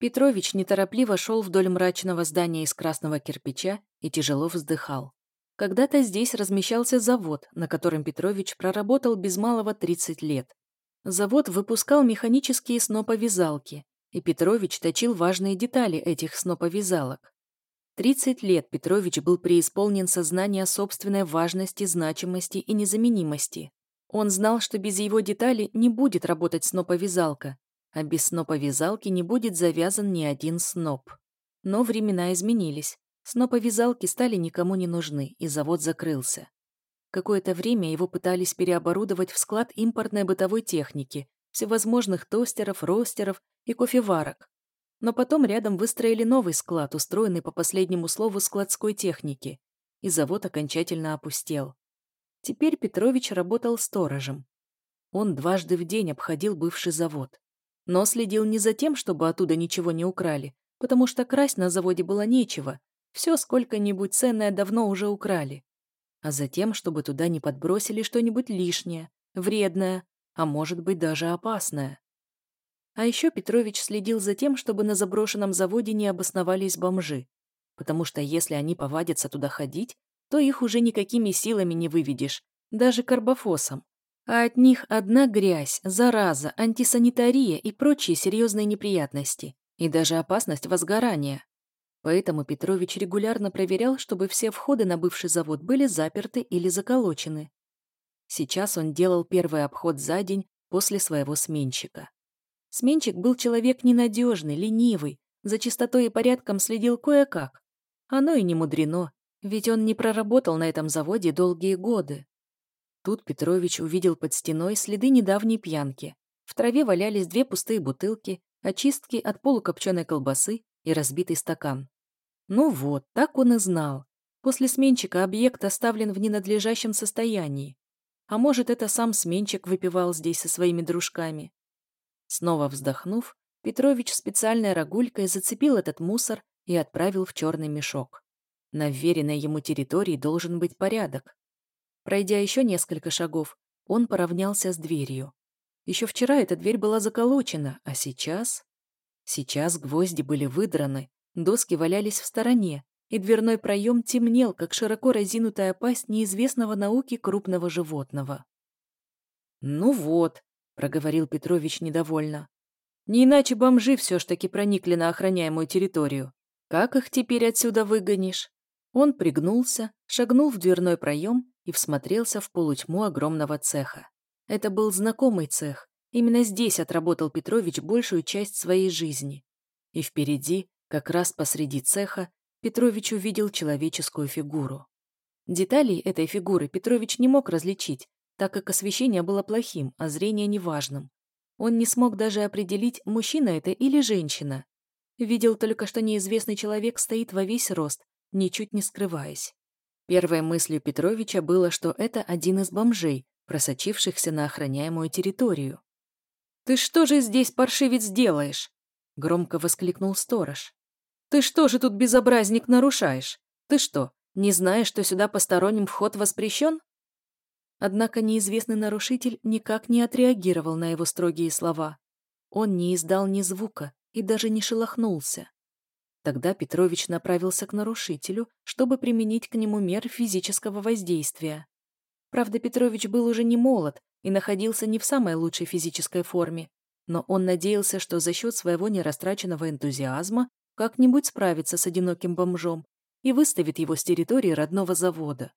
Петрович неторопливо шел вдоль мрачного здания из красного кирпича и тяжело вздыхал. Когда-то здесь размещался завод, на котором Петрович проработал без малого 30 лет. Завод выпускал механические сноповязалки, и Петрович точил важные детали этих сноповязалок. 30 лет Петрович был преисполнен сознания собственной важности, значимости и незаменимости. Он знал, что без его деталей не будет работать сноповязалка, а без сноповязалки не будет завязан ни один сноп. Но времена изменились. Сноповязалки стали никому не нужны, и завод закрылся. Какое-то время его пытались переоборудовать в склад импортной бытовой техники, всевозможных тостеров, ростеров и кофеварок. Но потом рядом выстроили новый склад, устроенный по последнему слову складской техники, и завод окончательно опустел. Теперь Петрович работал сторожем. Он дважды в день обходил бывший завод но следил не за тем, чтобы оттуда ничего не украли, потому что красть на заводе было нечего, все сколько-нибудь ценное давно уже украли, а за тем, чтобы туда не подбросили что-нибудь лишнее, вредное, а может быть даже опасное. А еще Петрович следил за тем, чтобы на заброшенном заводе не обосновались бомжи, потому что если они повадятся туда ходить, то их уже никакими силами не выведешь, даже карбофосом а от них одна грязь, зараза, антисанитария и прочие серьезные неприятности, и даже опасность возгорания. Поэтому Петрович регулярно проверял, чтобы все входы на бывший завод были заперты или заколочены. Сейчас он делал первый обход за день после своего сменщика. Сменщик был человек ненадежный, ленивый, за чистотой и порядком следил кое-как. Оно и не мудрено, ведь он не проработал на этом заводе долгие годы. Тут Петрович увидел под стеной следы недавней пьянки. В траве валялись две пустые бутылки, очистки от полукопченой колбасы и разбитый стакан. Ну вот, так он и знал. После сменчика объект оставлен в ненадлежащем состоянии. А может, это сам сменчик выпивал здесь со своими дружками. Снова вздохнув, Петрович специальной рогулькой зацепил этот мусор и отправил в черный мешок. На вверенной ему территории должен быть порядок. Пройдя еще несколько шагов, он поравнялся с дверью. Еще вчера эта дверь была заколочена, а сейчас... Сейчас гвозди были выдраны, доски валялись в стороне, и дверной проем темнел, как широко разинутая пасть неизвестного науки крупного животного. «Ну вот», — проговорил Петрович недовольно. «Не иначе бомжи все ж таки проникли на охраняемую территорию. Как их теперь отсюда выгонишь?» Он пригнулся, шагнул в дверной проем и всмотрелся в полутьму огромного цеха. Это был знакомый цех. Именно здесь отработал Петрович большую часть своей жизни. И впереди, как раз посреди цеха, Петрович увидел человеческую фигуру. Деталей этой фигуры Петрович не мог различить, так как освещение было плохим, а зрение неважным. Он не смог даже определить, мужчина это или женщина. Видел только, что неизвестный человек стоит во весь рост, ничуть не скрываясь. Первой мыслью Петровича было, что это один из бомжей, просочившихся на охраняемую территорию. «Ты что же здесь, паршивец, делаешь?» — громко воскликнул сторож. «Ты что же тут, безобразник, нарушаешь? Ты что, не знаешь, что сюда посторонним вход воспрещен?» Однако неизвестный нарушитель никак не отреагировал на его строгие слова. Он не издал ни звука и даже не шелохнулся. Тогда Петрович направился к нарушителю, чтобы применить к нему меры физического воздействия. Правда, Петрович был уже не молод и находился не в самой лучшей физической форме, но он надеялся, что за счет своего нерастраченного энтузиазма как-нибудь справится с одиноким бомжом и выставит его с территории родного завода.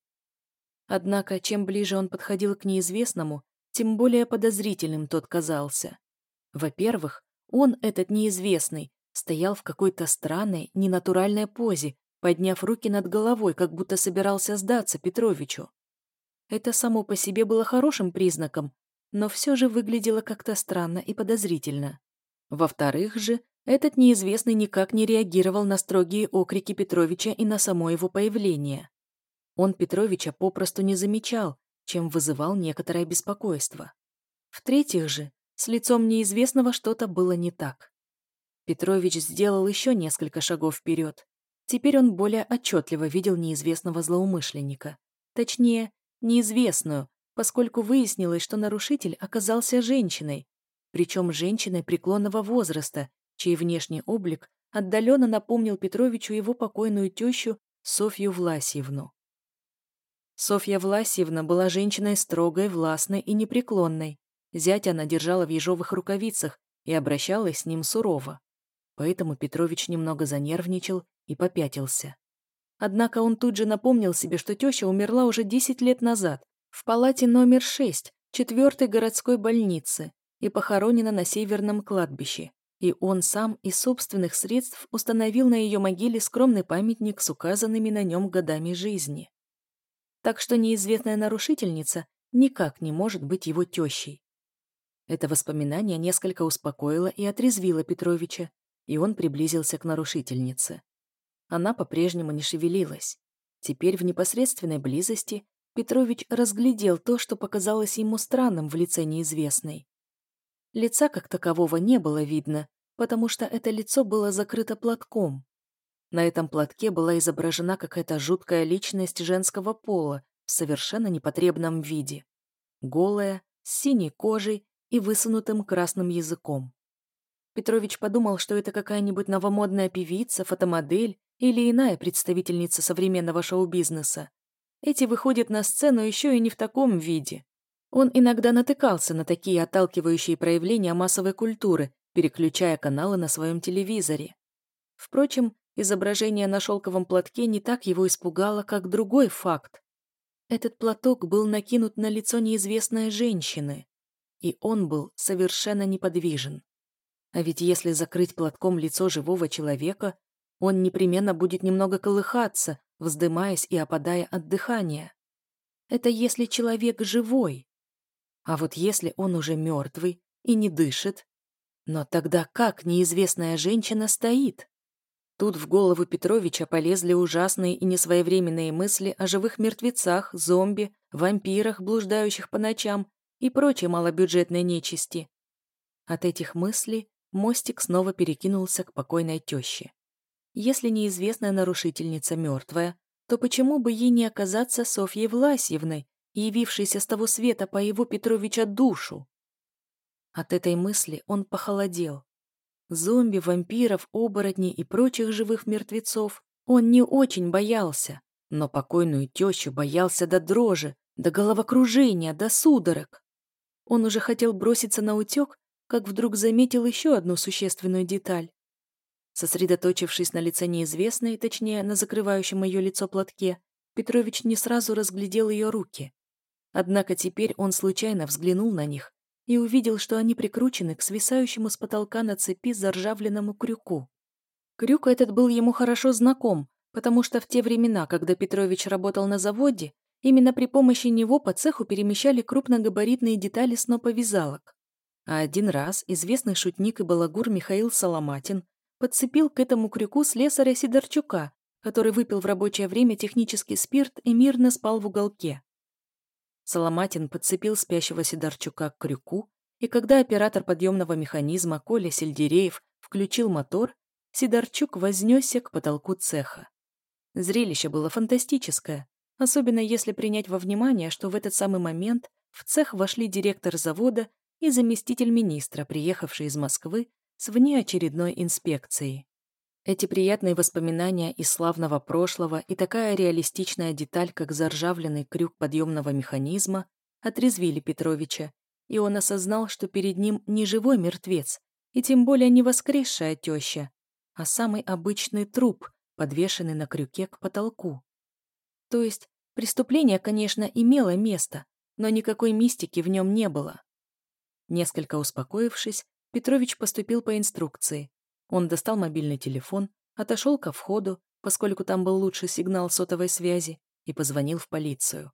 Однако, чем ближе он подходил к неизвестному, тем более подозрительным тот казался. Во-первых, он, этот неизвестный, Стоял в какой-то странной, ненатуральной позе, подняв руки над головой, как будто собирался сдаться Петровичу. Это само по себе было хорошим признаком, но все же выглядело как-то странно и подозрительно. Во-вторых же, этот неизвестный никак не реагировал на строгие окрики Петровича и на само его появление. Он Петровича попросту не замечал, чем вызывал некоторое беспокойство. В-третьих же, с лицом неизвестного что-то было не так. Петрович сделал еще несколько шагов вперед. Теперь он более отчетливо видел неизвестного злоумышленника. Точнее, неизвестную, поскольку выяснилось, что нарушитель оказался женщиной, причем женщиной преклонного возраста, чей внешний облик отдаленно напомнил Петровичу его покойную тещу Софью Власьевну. Софья Власьевна была женщиной строгой, властной и непреклонной. Зять она держала в ежовых рукавицах и обращалась с ним сурово. Поэтому Петрович немного занервничал и попятился. Однако он тут же напомнил себе, что теща умерла уже 10 лет назад, в палате номер 6, четвертой городской больницы, и похоронена на северном кладбище. И он сам из собственных средств установил на ее могиле скромный памятник с указанными на нем годами жизни. Так что неизвестная нарушительница никак не может быть его тещей. Это воспоминание несколько успокоило и отрезвило Петровича, и он приблизился к нарушительнице. Она по-прежнему не шевелилась. Теперь в непосредственной близости Петрович разглядел то, что показалось ему странным в лице неизвестной. Лица как такового не было видно, потому что это лицо было закрыто платком. На этом платке была изображена какая-то жуткая личность женского пола в совершенно непотребном виде. Голая, с синей кожей и высунутым красным языком. Петрович подумал, что это какая-нибудь новомодная певица, фотомодель или иная представительница современного шоу-бизнеса. Эти выходят на сцену еще и не в таком виде. Он иногда натыкался на такие отталкивающие проявления массовой культуры, переключая каналы на своем телевизоре. Впрочем, изображение на шелковом платке не так его испугало, как другой факт. Этот платок был накинут на лицо неизвестной женщины, и он был совершенно неподвижен. А ведь если закрыть платком лицо живого человека, он непременно будет немного колыхаться, вздымаясь и опадая от дыхания. Это если человек живой. А вот если он уже мертвый и не дышит, но тогда как неизвестная женщина стоит? Тут в голову Петровича полезли ужасные и несвоевременные мысли о живых мертвецах, зомби, вампирах, блуждающих по ночам и прочей малобюджетной нечисти. От этих мыслей мостик снова перекинулся к покойной теще. Если неизвестная нарушительница мертвая, то почему бы ей не оказаться Софьей Власьевной, явившейся с того света по его Петровича душу? От этой мысли он похолодел. Зомби, вампиров, оборотней и прочих живых мертвецов он не очень боялся, но покойную тещу боялся до дрожи, до головокружения, до судорог. Он уже хотел броситься на утек, как вдруг заметил еще одну существенную деталь. Сосредоточившись на лице неизвестной, точнее, на закрывающем ее лицо платке, Петрович не сразу разглядел ее руки. Однако теперь он случайно взглянул на них и увидел, что они прикручены к свисающему с потолка на цепи заржавленному крюку. Крюк этот был ему хорошо знаком, потому что в те времена, когда Петрович работал на заводе, именно при помощи него по цеху перемещали крупногабаритные детали сноповязалок. А один раз известный шутник и балагур Михаил Соломатин подцепил к этому крюку слесаря Сидорчука, который выпил в рабочее время технический спирт и мирно спал в уголке. Соломатин подцепил спящего Сидорчука к крюку, и когда оператор подъемного механизма Коля Сельдереев включил мотор, Сидорчук вознесся к потолку цеха. Зрелище было фантастическое, особенно если принять во внимание, что в этот самый момент в цех вошли директор завода и заместитель министра, приехавший из Москвы с внеочередной инспекцией. Эти приятные воспоминания из славного прошлого и такая реалистичная деталь, как заржавленный крюк подъемного механизма, отрезвили Петровича, и он осознал, что перед ним не живой мертвец, и тем более не воскресшая теща, а самый обычный труп, подвешенный на крюке к потолку. То есть преступление, конечно, имело место, но никакой мистики в нем не было. Несколько успокоившись, Петрович поступил по инструкции. Он достал мобильный телефон, отошел ко входу, поскольку там был лучший сигнал сотовой связи, и позвонил в полицию.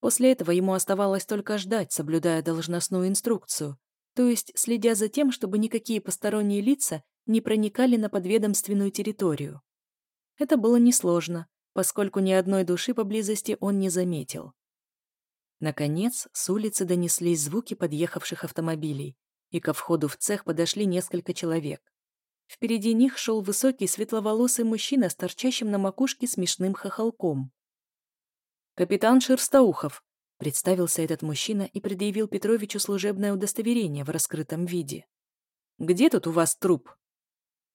После этого ему оставалось только ждать, соблюдая должностную инструкцию, то есть следя за тем, чтобы никакие посторонние лица не проникали на подведомственную территорию. Это было несложно, поскольку ни одной души поблизости он не заметил. Наконец, с улицы донеслись звуки подъехавших автомобилей, и ко входу в цех подошли несколько человек. Впереди них шел высокий светловолосый мужчина с торчащим на макушке смешным хохолком. «Капитан Шерстоухов», — представился этот мужчина и предъявил Петровичу служебное удостоверение в раскрытом виде. «Где тут у вас труп?»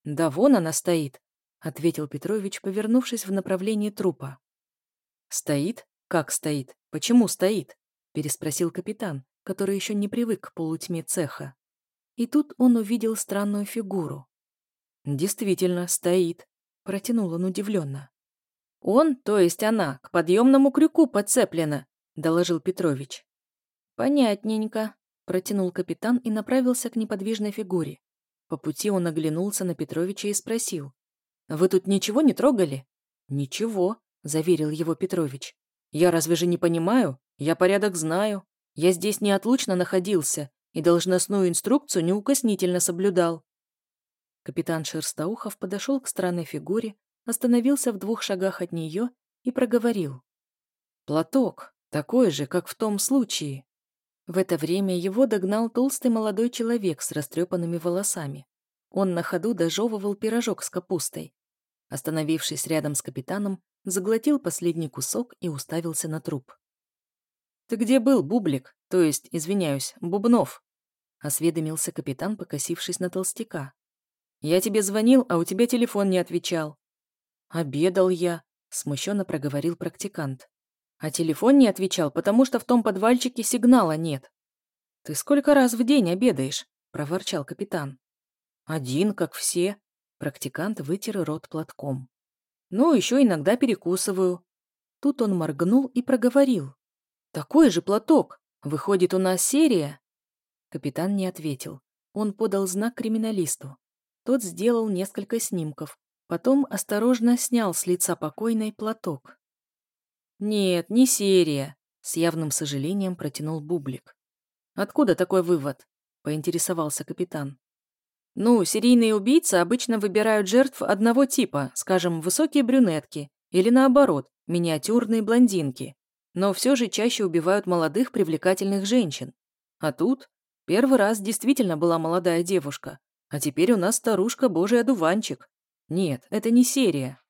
«Да вон она стоит», — ответил Петрович, повернувшись в направлении трупа. «Стоит? Как стоит? Почему стоит?» — переспросил капитан, который еще не привык к полутьме цеха. И тут он увидел странную фигуру. «Действительно, стоит», — протянул он удивленно. «Он, то есть она, к подъемному крюку подцеплена», — доложил Петрович. «Понятненько», — протянул капитан и направился к неподвижной фигуре. По пути он оглянулся на Петровича и спросил. «Вы тут ничего не трогали?» «Ничего», — заверил его Петрович. «Я разве же не понимаю? Я порядок знаю. Я здесь неотлучно находился и должностную инструкцию неукоснительно соблюдал». Капитан Шерстоухов подошел к странной фигуре, остановился в двух шагах от нее и проговорил. «Платок, такой же, как в том случае». В это время его догнал толстый молодой человек с растрепанными волосами. Он на ходу дожевывал пирожок с капустой. Остановившись рядом с капитаном, заглотил последний кусок и уставился на труп. «Ты где был, Бублик? То есть, извиняюсь, Бубнов?» Осведомился капитан, покосившись на толстяка. «Я тебе звонил, а у тебя телефон не отвечал». «Обедал я», — смущенно проговорил практикант. «А телефон не отвечал, потому что в том подвальчике сигнала нет». «Ты сколько раз в день обедаешь?» — проворчал капитан. «Один, как все». Практикант вытер рот платком. «Ну, еще иногда перекусываю». Тут он моргнул и проговорил. «Такой же платок! Выходит, у нас серия?» Капитан не ответил. Он подал знак криминалисту. Тот сделал несколько снимков, потом осторожно снял с лица покойной платок. «Нет, не серия», — с явным сожалением протянул Бублик. «Откуда такой вывод?» — поинтересовался капитан. «Ну, серийные убийцы обычно выбирают жертв одного типа, скажем, высокие брюнетки, или наоборот, миниатюрные блондинки но все же чаще убивают молодых привлекательных женщин. А тут первый раз действительно была молодая девушка, а теперь у нас старушка божий одуванчик. Нет, это не серия.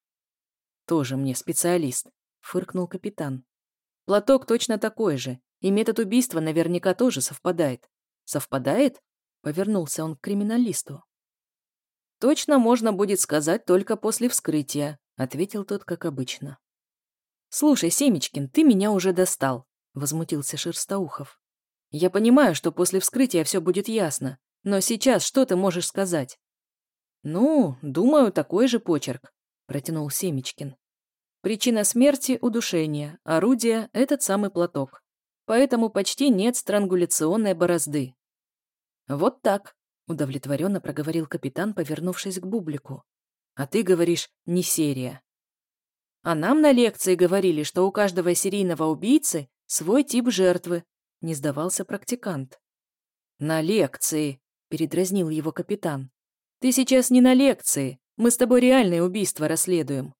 Тоже мне специалист, фыркнул капитан. Платок точно такой же, и метод убийства наверняка тоже совпадает. Совпадает? Повернулся он к криминалисту. Точно можно будет сказать только после вскрытия, ответил тот, как обычно. «Слушай, Семечкин, ты меня уже достал», — возмутился Шерстоухов. «Я понимаю, что после вскрытия все будет ясно, но сейчас что ты можешь сказать?» «Ну, думаю, такой же почерк», — протянул Семечкин. «Причина смерти — удушение, орудие — этот самый платок. Поэтому почти нет странгуляционной борозды». «Вот так», — удовлетворенно проговорил капитан, повернувшись к Бублику. «А ты говоришь, не серия». А нам на лекции говорили, что у каждого серийного убийцы свой тип жертвы. Не сдавался практикант. На лекции, передразнил его капитан. Ты сейчас не на лекции. Мы с тобой реальное убийство расследуем.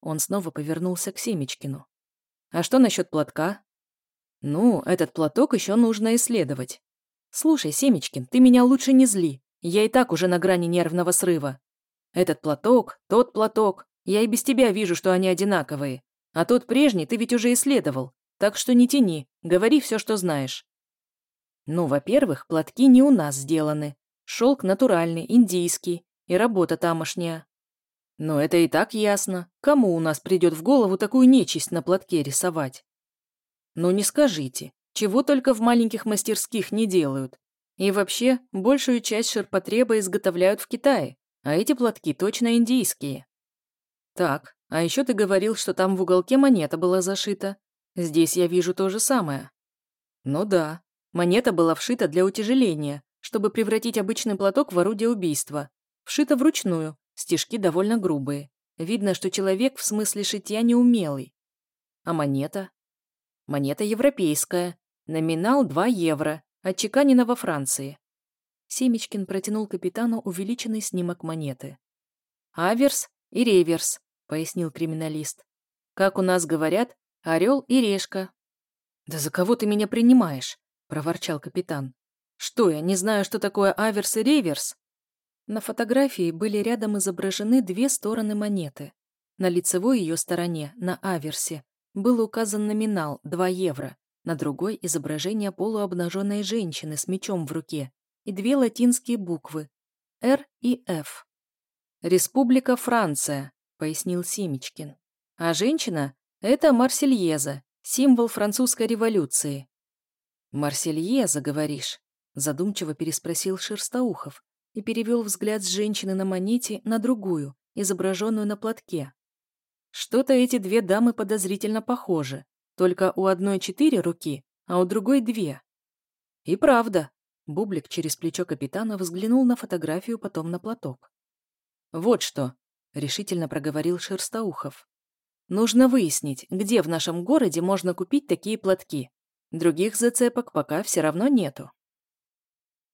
Он снова повернулся к Семечкину. А что насчет платка? Ну, этот платок еще нужно исследовать. Слушай, Семечкин, ты меня лучше не зли. Я и так уже на грани нервного срыва. Этот платок, тот платок, я и без тебя вижу, что они одинаковые. А тот прежний ты ведь уже исследовал. Так что не тяни, говори все, что знаешь. Ну, во-первых, платки не у нас сделаны. Шелк натуральный, индийский. И работа тамошняя. Но это и так ясно. Кому у нас придет в голову такую нечисть на платке рисовать? Ну не скажите, чего только в маленьких мастерских не делают. И вообще, большую часть ширпотреба изготовляют в Китае, а эти платки точно индийские. Так, а еще ты говорил, что там в уголке монета была зашита. Здесь я вижу то же самое. Ну да, монета была вшита для утяжеления, чтобы превратить обычный платок в орудие убийства. Вшита вручную, стежки довольно грубые. Видно, что человек в смысле шитья неумелый. А монета? Монета европейская. Номинал 2 евро, отчеканена во Франции. Семечкин протянул капитану увеличенный снимок монеты. Аверс и реверс, — пояснил криминалист. «Как у нас говорят, орел и решка». «Да за кого ты меня принимаешь?» — проворчал капитан. «Что, я не знаю, что такое аверс и реверс?» На фотографии были рядом изображены две стороны монеты. На лицевой ее стороне, на аверсе, был указан номинал 2 евро, на другой – изображение полуобнаженной женщины с мечом в руке и две латинские буквы – «Р» и «Ф». «Республика Франция», — пояснил Семечкин. «А женщина — это Марсельеза, символ французской революции». «Марсельеза, говоришь?» — задумчиво переспросил Шерстоухов и перевел взгляд с женщины на монете на другую, изображенную на платке. Что-то эти две дамы подозрительно похожи, только у одной четыре руки, а у другой две. И правда, Бублик через плечо капитана взглянул на фотографию, потом на платок. «Вот что», — решительно проговорил Шерстоухов. «Нужно выяснить, где в нашем городе можно купить такие платки. Других зацепок пока все равно нету».